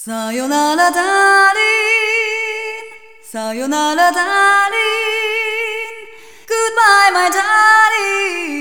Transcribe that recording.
さよならダーリン。さよならダーリン。Goodbye my ン